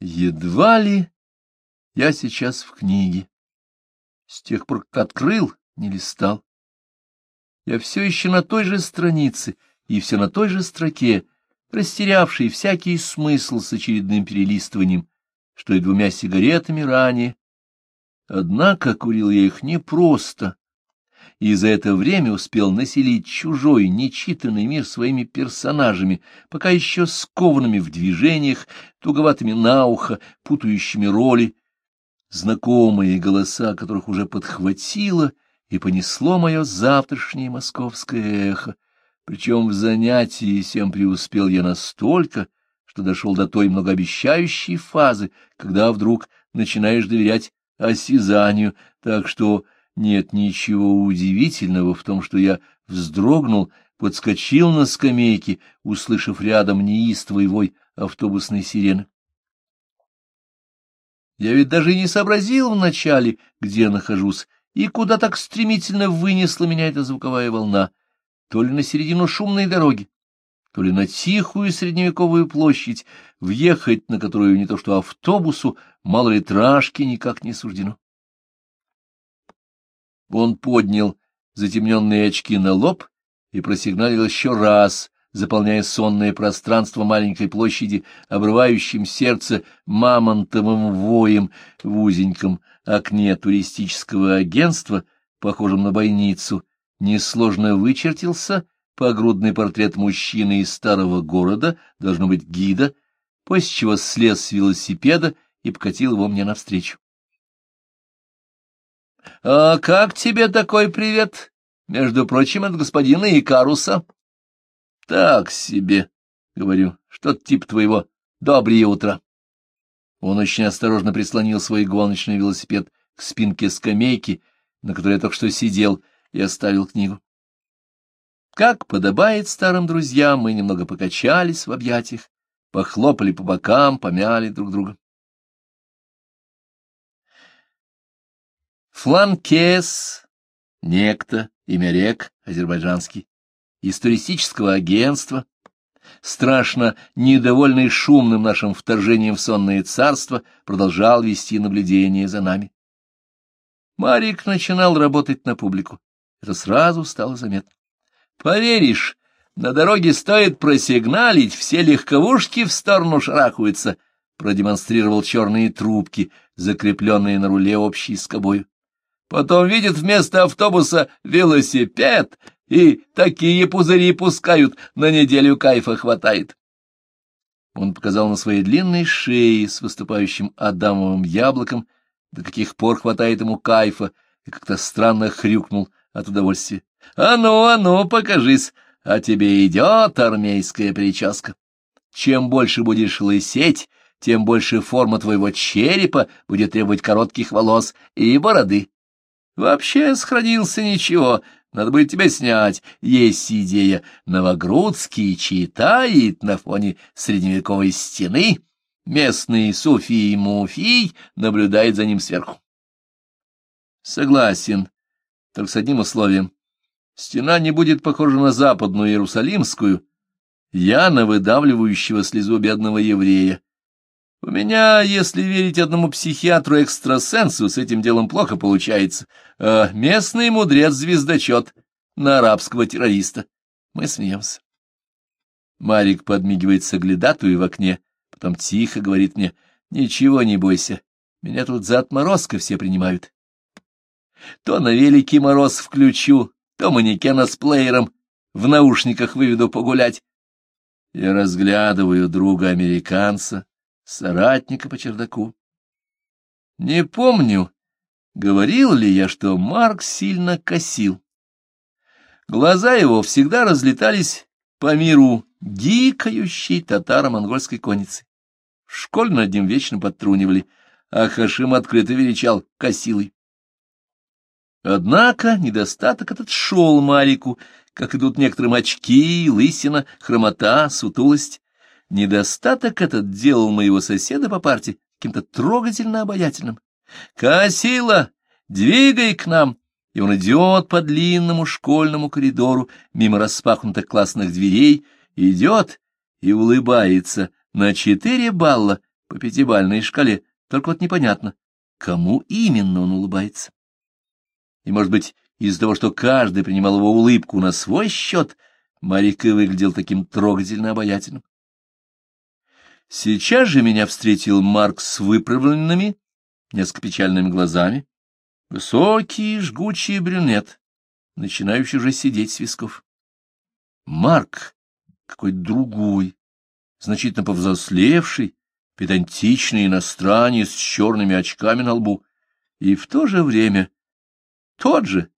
Едва ли я сейчас в книге. С тех пор, как открыл, не листал. Я все еще на той же странице и все на той же строке, растерявший всякий смысл с очередным перелистыванием, что и двумя сигаретами ранее. Однако курил я их не просто, и за это время успел населить чужой, нечитанный мир своими персонажами, пока еще скованными в движениях, туговатыми на ухо, путающими роли, знакомые голоса которых уже подхватило и понесло мое завтрашнее московское эхо, причем в занятии всем преуспел я настолько, что дошел до той многообещающей фазы, когда вдруг начинаешь доверять осязанию, так что нет ничего удивительного в том, что я вздрогнул, подскочил на скамейке, услышав рядом неистовый вой автобусной сирены. Я ведь даже не сообразил вначале, где нахожусь, и куда так стремительно вынесла меня эта звуковая волна, то ли на середину шумной дороги, то ли на тихую средневековую площадь, въехать на которую не то что автобусу, малолитражке никак не суждено. Он поднял затемненные очки на лоб и просигналил еще раз, заполняя сонное пространство маленькой площади, обрывающим сердце мамонтовым воем в узеньком окне туристического агентства, похожем на бойницу, несложно вычертился погрудный портрет мужчины из старого города, должно быть гида, после чего слез с велосипеда и покатил его мне навстречу. — А как тебе такой привет? Между прочим, от господина Икаруса. — Так себе, — говорю, — что-то типа твоего «доброе утро». Он очень осторожно прислонил свой гоночный велосипед к спинке скамейки, на которой я только что сидел, и оставил книгу. Как подобает старым друзьям, мы немного покачались в объятиях, похлопали по бокам, помяли друг друга. Фланкес, некто, имя рек, азербайджанский, из туристического агентства, страшно недовольный шумным нашим вторжением в сонное царство, продолжал вести наблюдение за нами. Марик начинал работать на публику. Это сразу стало заметно. Поверишь, на дороге стоит просигналить, все легковушки в сторону шарахаются, продемонстрировал черные трубки, закрепленные на руле общей скобою. Потом видит вместо автобуса велосипед, и такие пузыри пускают, на неделю кайфа хватает. Он показал на своей длинной шее с выступающим адамовым яблоком, до каких пор хватает ему кайфа, и как-то странно хрюкнул от удовольствия. А ну, а ну, покажись, а тебе идет армейская прическа. Чем больше будешь лысеть, тем больше форма твоего черепа будет требовать коротких волос и бороды. Вообще сохранился ничего, надо будет тебя снять. Есть идея. Новогрудский читает на фоне средневековой стены. Местный Суфий-Муфий наблюдает за ним сверху. Согласен, только с одним условием. Стена не будет похожа на западную Иерусалимскую, я на выдавливающего слезу бедного еврея. У меня, если верить одному психиатру-экстрасенсу, с этим делом плохо получается. А местный мудрец-звездочет на арабского террориста. Мы смеемся. Марик подмигивает соглядатую в окне, потом тихо говорит мне, «Ничего не бойся, меня тут за отморозка все принимают. То на великий мороз включу, то манекена с плеером в наушниках выведу погулять. Я разглядываю друга-американца, соратника по чердаку. Не помню, говорил ли я, что Марк сильно косил. Глаза его всегда разлетались по миру гикающей татаро-монгольской конницы. В школе над ним вечно подтрунивали, а Хашим открыто величал косилой. Однако недостаток этот шел Марику, как идут некоторым очки, лысина, хромота, сутулость. Недостаток этот делал моего соседа по парте каким-то трогательно обаятельным. «Косила, двигай к нам!» И он идет по длинному школьному коридору, мимо распахнутых классных дверей, идет и улыбается на четыре балла по пятибальной шкале, только вот непонятно, кому именно он улыбается. И, может быть, из-за того, что каждый принимал его улыбку на свой счет, Марик и выглядел таким трогательно обаятельным. Сейчас же меня встретил Марк с выправленными, несколько печальными глазами, высокий жгучий брюнет, начинающий уже сидеть с висков. Марк какой-то другой, значительно повзрослевший, педантичный иностранец с черными очками на лбу, и в то же время тот же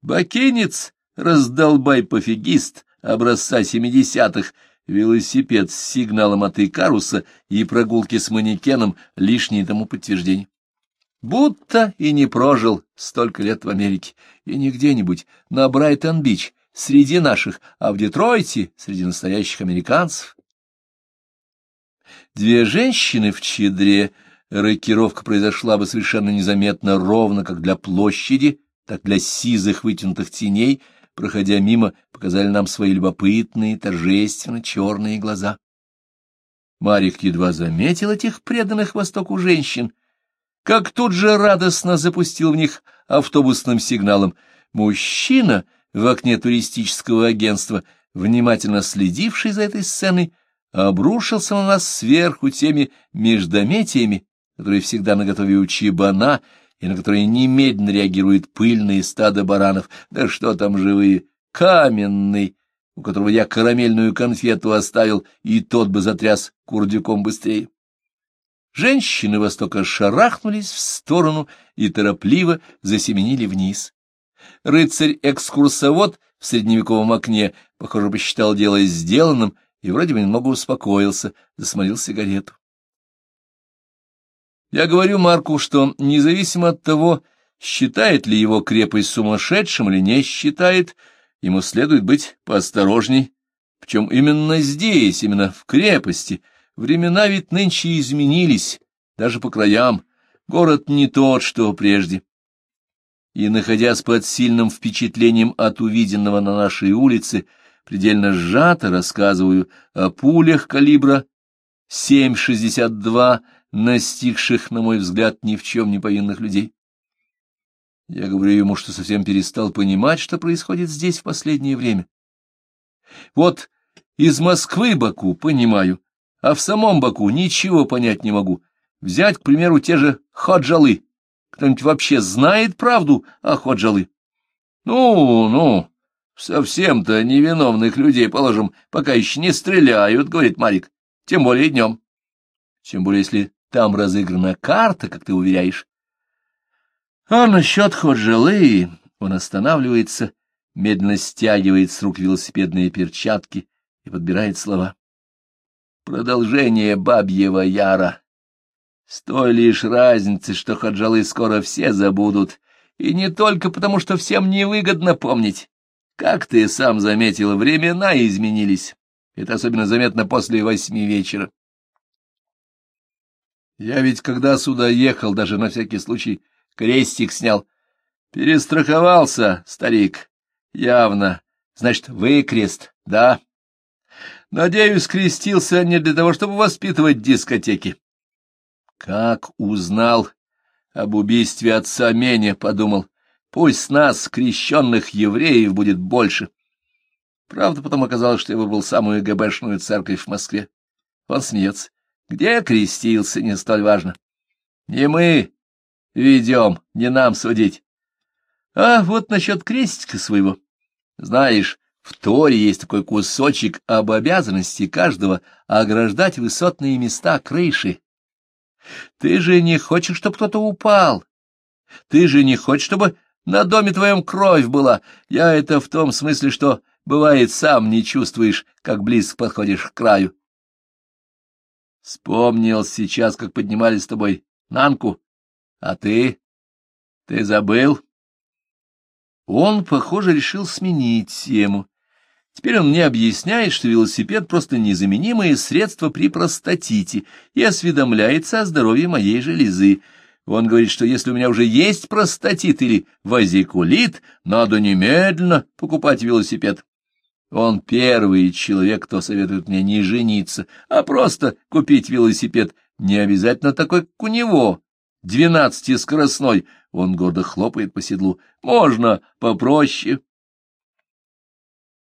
бакинец, раздолбай-пофигист образца семидесятых, велосипед с сигналом от Икаруса и прогулки с манекеном — лишние тому подтверждение. Будто и не прожил столько лет в Америке, и не где-нибудь, на Брайтон-Бич, среди наших, а в Детройте, среди настоящих американцев. Две женщины в чедре, рокировка произошла бы совершенно незаметно, ровно как для площади, так для сизых вытянутых теней, проходя мимо, показали нам свои любопытные, торжественно черные глаза. Марик едва заметил этих преданных Востоку женщин, как тут же радостно запустил в них автобусным сигналом. Мужчина в окне туристического агентства, внимательно следивший за этой сценой, обрушился на нас сверху теми междометиями, которые всегда наготове у чебана и на которые немедленно реагируют пыльные стада баранов. Да что там живые? Каменный, у которого я карамельную конфету оставил, и тот бы затряс курдюком быстрее. Женщины Востока шарахнулись в сторону и торопливо засеменили вниз. Рыцарь-экскурсовод в средневековом окне, похоже, посчитал дело сделанным и вроде бы немного успокоился, засмотрел сигарету. Я говорю Марку, что независимо от того, считает ли его крепость сумасшедшим или не считает, ему следует быть поосторожней. Причем именно здесь, именно в крепости, времена ведь нынче изменились, даже по краям, город не тот, что прежде. И, находясь под сильным впечатлением от увиденного на нашей улице, предельно сжато рассказываю о пулях калибра 7,62, настигших, на мой взгляд, ни в чем не повинных людей. Я говорю ему, что совсем перестал понимать, что происходит здесь в последнее время. Вот из Москвы Баку понимаю, а в самом Баку ничего понять не могу. Взять, к примеру, те же ходжалы. Кто-нибудь вообще знает правду о ходжалы? Ну, ну, Совсем-то невиновных людей, положим, пока еще не стреляют, — говорит Марик, — тем более днем. Тем более, если там разыграна карта, как ты уверяешь. А насчет Ходжалы он останавливается, медленно стягивает с рук велосипедные перчатки и подбирает слова. Продолжение бабьего яра. С той лишь разницы, что Ходжалы скоро все забудут, и не только потому, что всем невыгодно помнить. Как ты сам заметил, времена изменились. Это особенно заметно после восьми вечера. Я ведь, когда сюда ехал, даже на всякий случай крестик снял. Перестраховался, старик. Явно. Значит, вы крест, да? Надеюсь, крестился не для того, чтобы воспитывать дискотеки. Как узнал об убийстве отца Меня, подумал. Пусть нас, крещенных евреев, будет больше. Правда, потом оказалось, что я выбрал самую ГБшную церковь в Москве. Он смеется. Где крестился, не столь важно. Не мы ведем, не нам судить. А вот насчет крестика своего. Знаешь, в Торе есть такой кусочек об обязанности каждого ограждать высотные места крыши. Ты же не хочешь, чтобы кто-то упал. Ты же не хочешь, чтобы на доме твоем кровь была. Я это в том смысле, что, бывает, сам не чувствуешь, как близко подходишь к краю. Вспомнил сейчас, как поднимались с тобой Нанку. А ты? Ты забыл? Он, похоже, решил сменить тему. Теперь он мне объясняет, что велосипед — просто незаменимое средство при простатите и осведомляется о здоровье моей железы. Он говорит, что если у меня уже есть простатит или вазикулит, надо немедленно покупать велосипед. Он первый человек, кто советует мне не жениться, а просто купить велосипед, не обязательно такой, как у него, двенадцатискоростной. Он гордо хлопает по седлу. Можно попроще.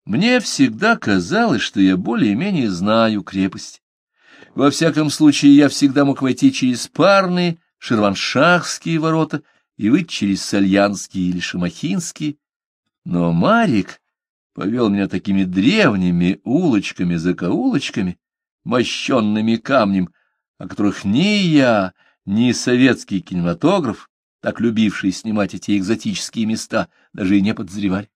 Мне всегда казалось, что я более-менее знаю крепость. Во всяком случае, я всегда мог войти через парные шерваншахские ворота и выйти через сальянские или шамахинские. Но Марик повел меня такими древними улочками-закоулочками, мощенными камнем, о которых ни я, ни советский кинематограф, так любивший снимать эти экзотические места, даже и не подозревали.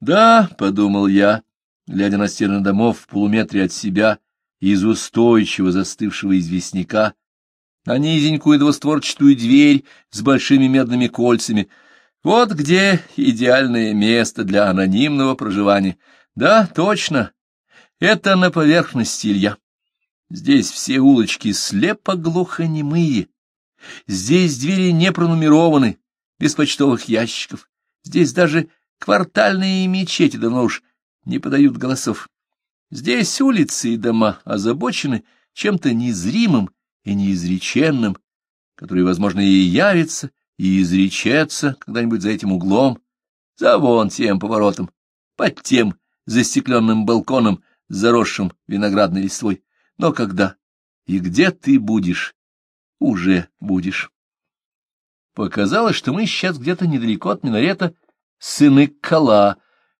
Да, — подумал я, глядя на стены домов в полуметре от себя, из устойчиво застывшего известняка, на низенькую двустворчатую дверь с большими медными кольцами. Вот где идеальное место для анонимного проживания. Да, точно, это на поверхности, Илья. Здесь все улочки слепо-глухонемые. Здесь двери не пронумерованы, без почтовых ящиков. Здесь даже квартальные мечети давно уж не подают голосов. Здесь улицы и дома озабочены чем-то незримым и неизреченным, который, возможно, и явится, и изречется когда-нибудь за этим углом, за вон тем поворотом, под тем застекленным балконом, заросшим виноградной листвой. Но когда и где ты будешь, уже будешь. Показалось, что мы сейчас где-то недалеко от минарета сыны Кала,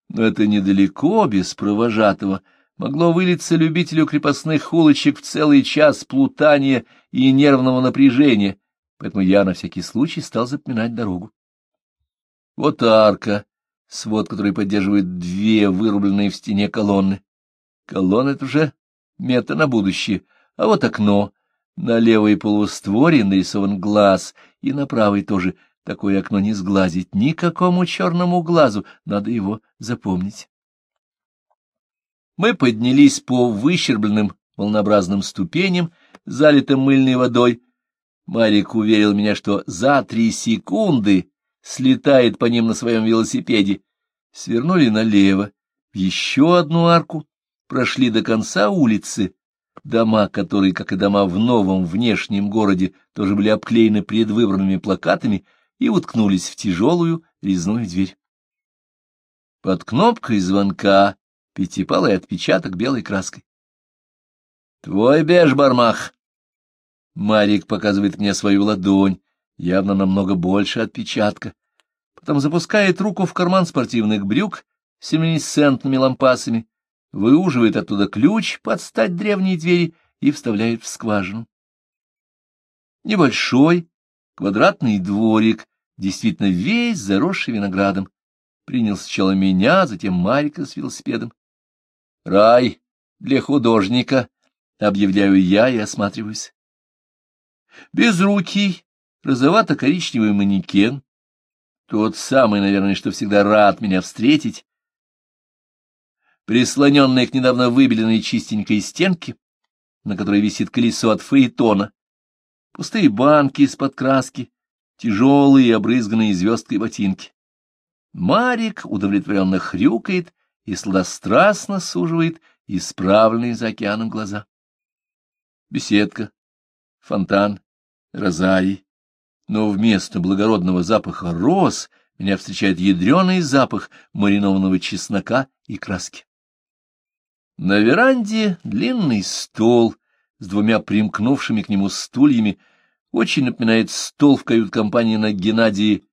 но это недалеко, без провожатого, могло вылиться любителю крепостных улочек в целый час плутания и нервного напряжения, поэтому я на всякий случай стал запоминать дорогу. Вот арка, свод которой поддерживает две вырубленные в стене колонны. Колонны — это уже мета на будущее, а вот окно. На левой полустворе нарисован глаз, и на правой тоже — Такое окно не сглазить никакому черному глазу, надо его запомнить. Мы поднялись по выщербленным волнообразным ступеням, залитым мыльной водой. Марик уверил меня, что за три секунды слетает по ним на своем велосипеде. Свернули налево, в еще одну арку, прошли до конца улицы, дома, которые, как и дома в новом внешнем городе, тоже были обклеены предвыборными плакатами — и уткнулись в тяжелую резную дверь. Под кнопкой звонка пятипалый отпечаток белой краской. — Твой беж, Бармах! Марик показывает мне свою ладонь, явно намного больше отпечатка. Потом запускает руку в карман спортивных брюк с люминесцентными лампасами, выуживает оттуда ключ под стать древней двери и вставляет в скважину. Небольшой квадратный дворик действительно весь заросший виноградом. Принял сначала меня, затем Марика с велосипедом. Рай для художника, объявляю я и осматриваюсь. Безрукий, розовато-коричневый манекен, тот самый, наверное, что всегда рад меня встретить, прислоненный к недавно выбеленной чистенькой стенке, на которой висит колесо от фаэтона, пустые банки из-под краски, тяжелые, обрызганные звездкой ботинки. Марик удовлетворенно хрюкает и сладострастно суживает исправленные за океаном глаза. Беседка, фонтан, розарий. Но вместо благородного запаха роз меня встречает ядреный запах маринованного чеснока и краски. На веранде длинный стол с двумя примкнувшими к нему стульями очень напоминает стол в кают-компании на Геннадии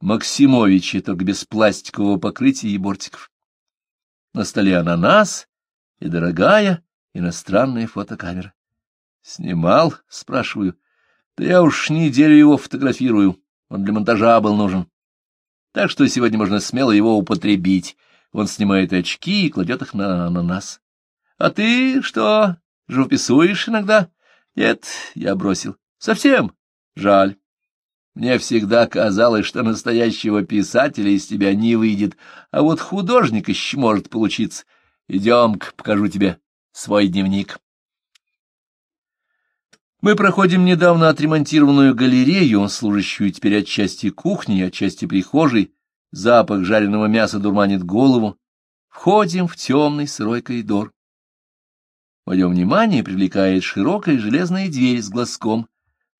Максимовиче, только без пластикового покрытия и бортиков. На столе ананас и дорогая иностранная фотокамера. «Снимал?» — спрашиваю. «Да я уж неделю его фотографирую. Он для монтажа был нужен. Так что сегодня можно смело его употребить. Он снимает очки и кладет их на ананас. А ты что, живописуешь иногда?» «Нет, я бросил. Совсем жаль. Мне всегда казалось, что настоящего писателя из тебя не выйдет, а вот художник еще может получиться. Идем-ка, покажу тебе свой дневник. Мы проходим недавно отремонтированную галерею, служащую теперь отчасти кухней, отчасти прихожей. Запах жареного мяса дурманит голову. Входим в темный сырой коридор. Мое внимание привлекает широкая железная дверь с глазком.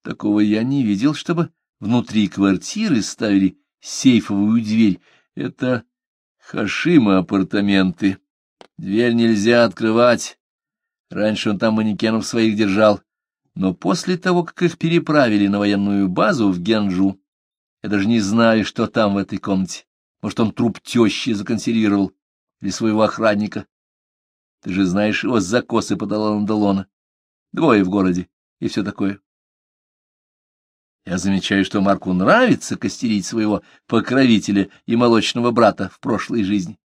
Такого я не видел, чтобы внутри квартиры ставили сейфовую дверь. Это Хашима апартаменты. Дверь нельзя открывать. Раньше он там манекенов своих держал. Но после того, как их переправили на военную базу в Генджу, я даже не знаю, что там в этой комнате. Может, он труп тещи законсервировал или своего охранника. Ты же знаешь его закосы под Аландалона. Двое в городе и все такое. Я замечаю, что Марку нравится костерить своего покровителя и молочного брата в прошлой жизни.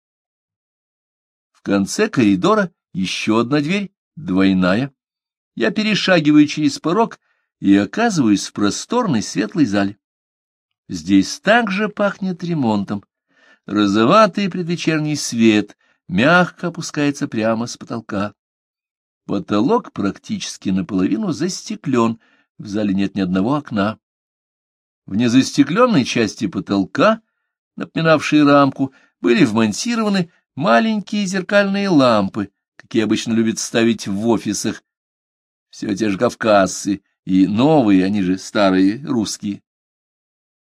В конце коридора еще одна дверь, двойная. Я перешагиваю через порог и оказываюсь в просторной светлой зале. Здесь также пахнет ремонтом. Розоватый предвечерний свет мягко опускается прямо с потолка. Потолок практически наполовину застеклен, в зале нет ни одного окна. В незастекленной части потолка, напоминавшей рамку, были вмонтированы маленькие зеркальные лампы, какие обычно любят ставить в офисах. Все те же кавказцы, и новые, они же старые, русские.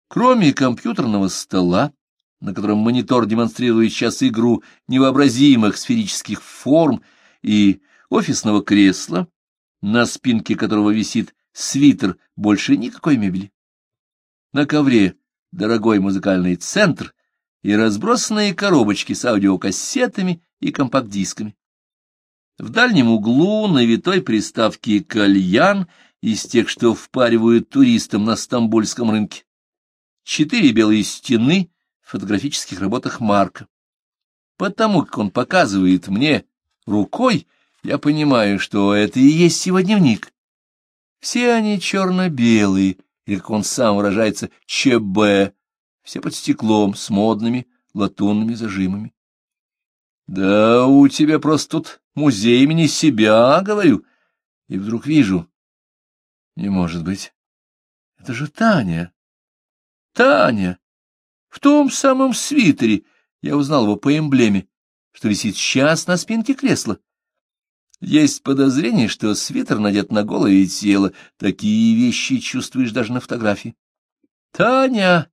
Кроме компьютерного стола, на котором монитор демонстрирует сейчас игру невообразимых сферических форм, и офисного кресла, на спинке которого висит свитер, больше никакой мебели. На ковре дорогой музыкальный центр и разбросанные коробочки с аудиокассетами и компакт-дисками. В дальнем углу на витой приставке кальян из тех, что впаривают туристам на стамбульском рынке. Четыре белые стены в фотографических работах Марка. Потому как он показывает мне рукой, я понимаю, что это и есть его дневник. Все они черно-белые, или, как он сам выражается, ЧБ, все под стеклом, с модными латунными зажимами. Да у тебя просто тут музей имени себя, говорю. И вдруг вижу. Не может быть. Это же Таня. Таня. В том самом свитере. Я узнал его по эмблеме, что висит сейчас на спинке кресла. Есть подозрение, что свитер надет на голое тело. Такие вещи чувствуешь даже на фотографии. Таня,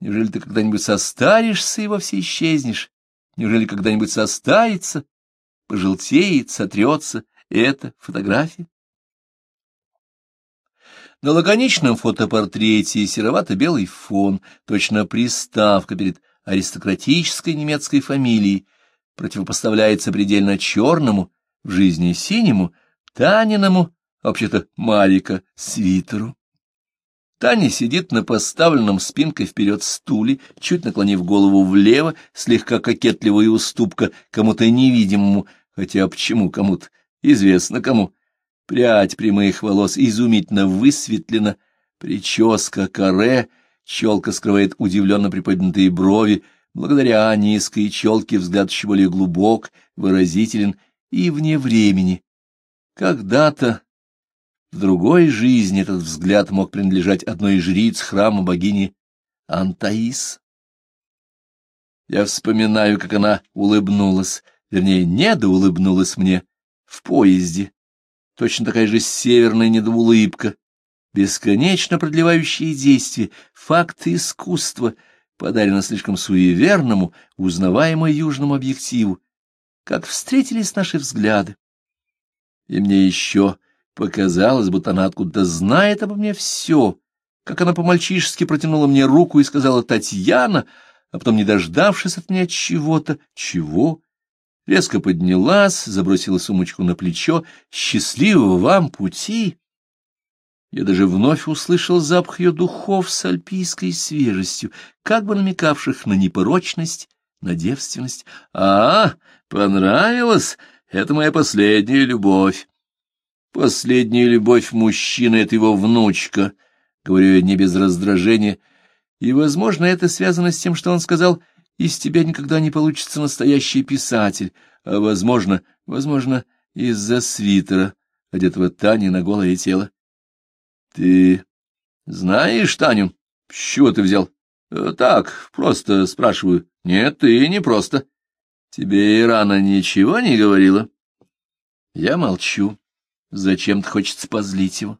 неужели ты когда-нибудь состаришься и вовсе исчезнешь? Неужели когда-нибудь состарится, пожелтеет, сотрется эта фотография? На лаконичном фотопортрете серовато-белый фон, точно приставка перед аристократической немецкой фамилией, противопоставляется предельно черному, в жизни синему, Таниному, вообще-то Марика, свитеру. Таня сидит на поставленном спинкой вперед стуле, чуть наклонив голову влево, слегка кокетливая уступка кому-то невидимому, хотя почему кому-то, известно кому. Прядь прямых волос изумительно высветлена, прическа каре, челка скрывает удивленно приподнятые брови, благодаря низкой челке взгляд еще более глубок, выразителен и вне времени. Когда-то в другой жизни этот взгляд мог принадлежать одной из жриц храма богини Антаис. Я вспоминаю, как она улыбнулась, вернее, недоулыбнулась мне в поезде. Точно такая же северная недоулыбка, бесконечно продлевающие действия, факты искусства, подарено слишком суеверному, узнаваемому южному объективу, как встретились наши взгляды. И мне еще показалось, будто она откуда-то знает обо мне все, как она по-мальчишески протянула мне руку и сказала «Татьяна», а потом, не дождавшись от меня чего-то, чего, резко поднялась, забросила сумочку на плечо «Счастливого вам пути!» Я даже вновь услышал запах ее духов с альпийской свежестью, как бы намекавших на непорочность, на девственность. «А, понравилось? Это моя последняя любовь». «Последняя любовь мужчины — это его внучка», — говорю я не без раздражения. И, возможно, это связано с тем, что он сказал, «Из тебя никогда не получится настоящий писатель», а, возможно, возможно, из-за свитера, одетого Тани на голое тело. «Ты знаешь Таню? С чего ты взял?» «Э, «Так, просто спрашиваю». «Нет, ты не просто». «Тебе Ирана ничего не говорила?» Я молчу. Зачем-то хочется позлить его.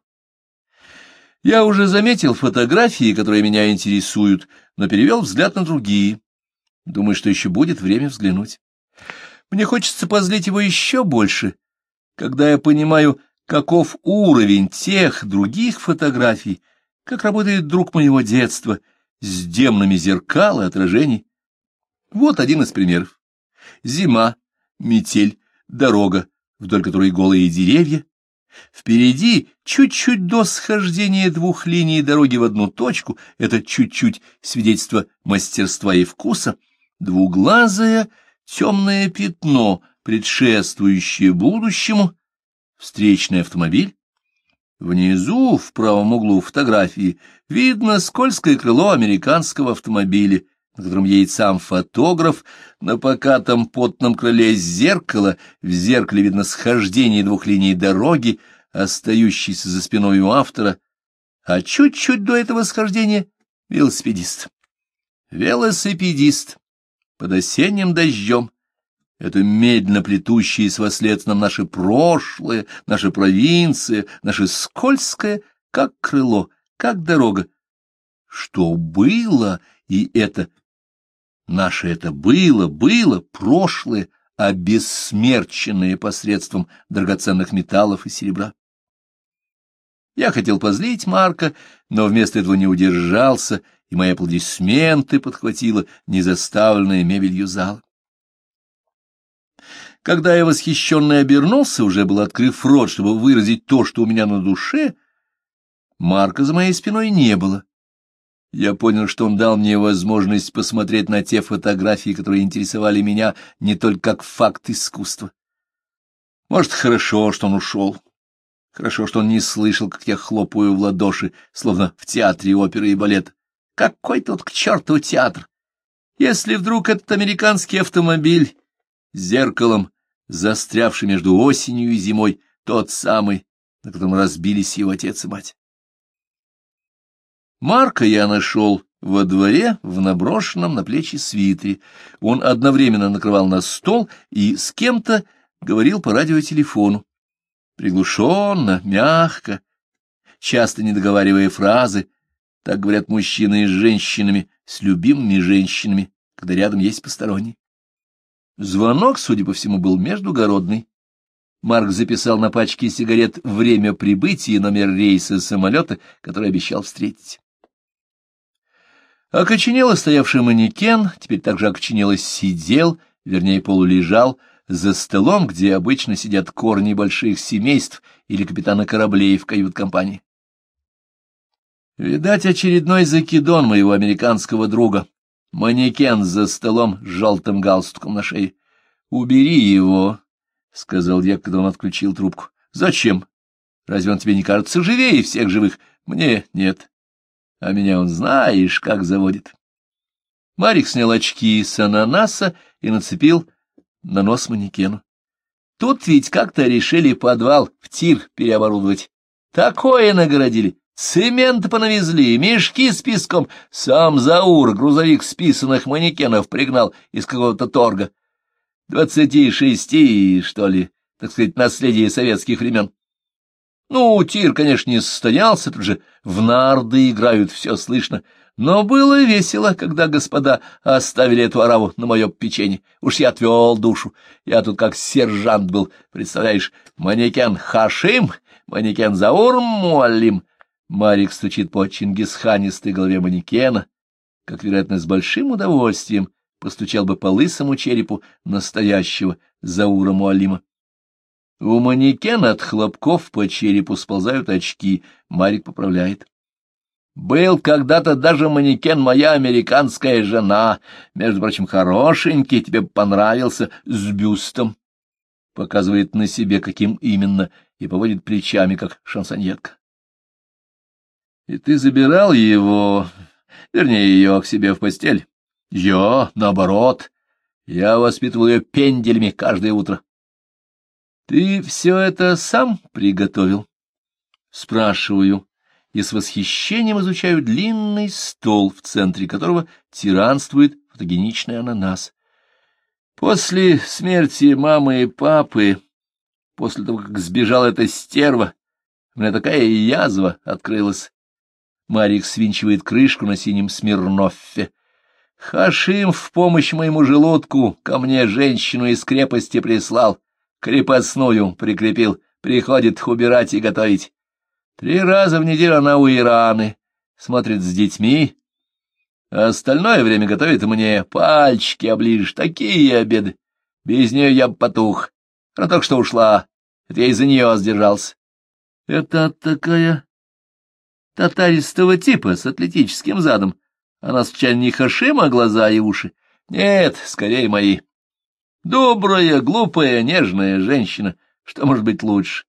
Я уже заметил фотографии, которые меня интересуют, но перевел взгляд на другие. Думаю, что еще будет время взглянуть. Мне хочется позлить его еще больше, когда я понимаю, каков уровень тех других фотографий, как работает друг моего детства с демными зеркал и отражений. Вот один из примеров. Зима, метель, дорога, вдоль которой голые деревья. Впереди, чуть-чуть до схождения двух линий дороги в одну точку, это чуть-чуть свидетельство мастерства и вкуса, двуглазое темное пятно, предшествующее будущему, встречный автомобиль. Внизу, в правом углу фотографии, видно скользкое крыло американского автомобиля, на котором едет сам фотограф, на покатом потном крыле зеркало, в зеркале видно схождение двух линий дороги, остающейся за спиной у автора, а чуть-чуть до этого схождения — велосипедист. Велосипедист под осенним дождем. Это медленно плетущееся во след нам прошлое, наша провинция, наше скользкое, как крыло, как дорога. Что было, и это наше это было, было прошлое, обессмерченное посредством драгоценных металлов и серебра. Я хотел позлить Марка, но вместо этого не удержался и мои аплодисменты подхватила незаставленная мебелью зала. Когда я восхищенно обернулся, уже был открыв рот, чтобы выразить то, что у меня на душе, Марка за моей спиной не было. Я понял, что он дал мне возможность посмотреть на те фотографии, которые интересовали меня не только как факт искусства. Может, хорошо, что он ушел. Хорошо, что он не слышал, как я хлопаю в ладоши, словно в театре оперы и балета. Какой тут к черту театр? Если вдруг этот американский автомобиль с зеркалом, застрявший между осенью и зимой, тот самый, на котором разбились его отец и мать. Марка я нашел во дворе в наброшенном на плечи свитере. Он одновременно накрывал на стол и с кем-то говорил по радиотелефону. Приглушенно, мягко, часто не договаривая фразы, так говорят мужчины с женщинами, с любимыми женщинами, когда рядом есть посторонний. Звонок, судя по всему, был междугородный. Марк записал на пачке сигарет время прибытия и номер рейса самолета, который обещал встретить. Окоченело стоявший манекен, теперь также окоченело сидел, вернее, полулежал, за столом, где обычно сидят корни больших семейств или капитаны кораблей в кают-компании. Видать, очередной закидон моего американского друга. Манекен за столом с желтым галстуком на шее. — Убери его, — сказал я, когда он отключил трубку. — Зачем? Разве он тебе не кажется живее всех живых? Мне нет. А меня он знаешь, как заводит. Марик снял очки с ананаса и нацепил на нос манекену. Тут ведь как-то решили подвал в тир переоборудовать. Такое нагородили. Цемент понавезли, мешки с песком. Сам Заур грузовик списанных манекенов пригнал из какого-то торга. Двадцати шести, что ли, так сказать, наследие советских времен. Ну, тир, конечно, не состоялся, тут же в нарды играют, все слышно. Но было весело, когда господа оставили эту ораву на мое печенье. Уж я отвел душу. Я тут как сержант был, представляешь, манекен Хашим, манекен Заур Муалим, Марик стучит по чингисханистой голове манекена, как, вероятно, с большим удовольствием постучал бы по лысому черепу настоящего Заура Муалима. У манекена от хлопков по черепу сползают очки, Марик поправляет. Был когда-то даже манекен «Моя американская жена», между прочим, хорошенький, тебе понравился, с бюстом. Показывает на себе, каким именно, и поводит плечами, как шансоньетка. И ты забирал его, вернее, ее к себе в постель? Я, наоборот. Я воспитывал ее пенделями каждое утро. Ты все это сам приготовил? Спрашиваю, и с восхищением изучаю длинный стол, в центре которого тиранствует фотогеничный ананас. После смерти мамы и папы после того, как сбежала эта стерва, у меня такая язва открылась. Марик свинчивает крышку на синем Смирноффе. Хашим в помощь моему желудку ко мне женщину из крепости прислал, крепостную прикрепил, приходит убирать и готовить. Три раза в неделю она у Ираны, смотрит с детьми, а остальное время готовит мне, пальчики оближешь, такие обеды. Без нее я потух. Она только что ушла, это я из-за нее сдержался. — Это такая татаристого типа с атлетическим задом. Она случайно не Хашима глаза и уши? Нет, скорее мои. Добрая, глупая, нежная женщина. Что может быть лучше?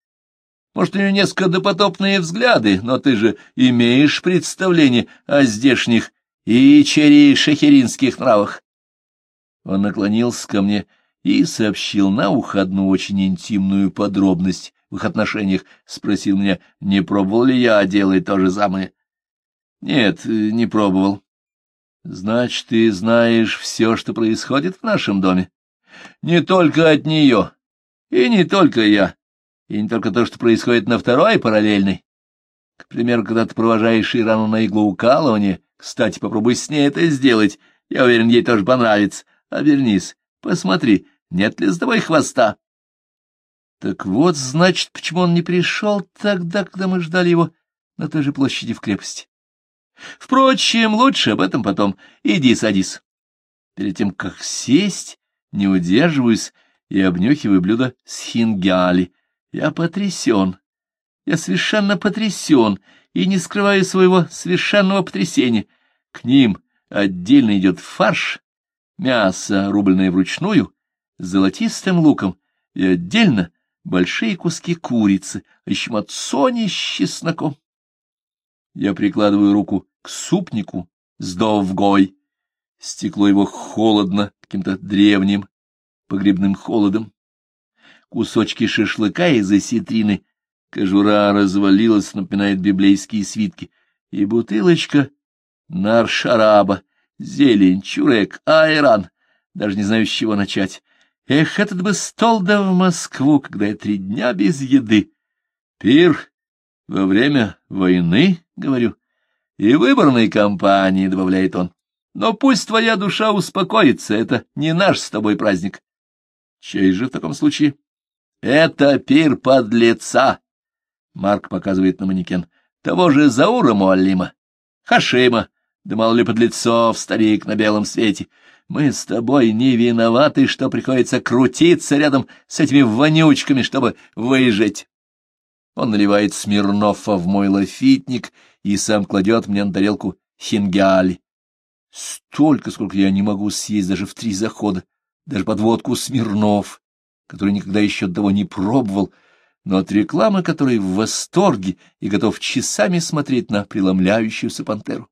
Может, у нее несколько допотопные взгляды, но ты же имеешь представление о здешних и чери-шахеринских нравах. Он наклонился ко мне и сообщил на ухо одну очень интимную подробность в их отношениях, спросил меня, не пробовал ли я делать то же самое. Нет, не пробовал. Значит, ты знаешь все, что происходит в нашем доме? Не только от нее, и не только я, и не только то, что происходит на второй параллельной. К примеру, когда ты провожаешь Ирану на иглоукалывание, кстати, попробуй с ней это сделать, я уверен, ей тоже понравится. Обернись, посмотри, нет ли с тобой хвоста. Так вот, значит, почему он не пришел тогда, когда мы ждали его на той же площади в крепости. Впрочем, лучше об этом потом. Иди садись. Перед тем, как сесть, не удерживаюсь и обнюхиваю блюдо с хингали. Я потрясен. Я совершенно потрясен и не скрываю своего совершенного потрясения. К ним отдельно идет фарш, мясо, рубленное вручную, с золотистым луком, и отдельно большие куски курицы, а еще мацони с чесноком. Я прикладываю руку к супнику с довгой. Стекло его холодно, каким-то древним погребным холодом. Кусочки шашлыка из осетрины, кожура развалилась, напоминает библейские свитки, и бутылочка наршараба, зелень, чурек, айран. Даже не знаю, с чего начать. Эх, этот бы стол да в Москву, когда я три дня без еды. Пир во время войны, говорю, и выборной кампании, добавляет он. Но пусть твоя душа успокоится, это не наш с тобой праздник. Чей же в таком случае? Это пир подлеца. Марк показывает на манекен. Того же Заура Муаллима, Хашима, да мало ли подлецов, старик на белом свете. Мы с тобой не виноваты, что приходится крутиться рядом с этими вонючками, чтобы выжить. Он наливает Смирнова в мой лафитник и сам кладет мне на тарелку хингали. Столько, сколько я не могу съесть даже в три захода, даже под водку Смирнов, который никогда еще того не пробовал, но от рекламы которой в восторге и готов часами смотреть на преломляющуюся пантеру.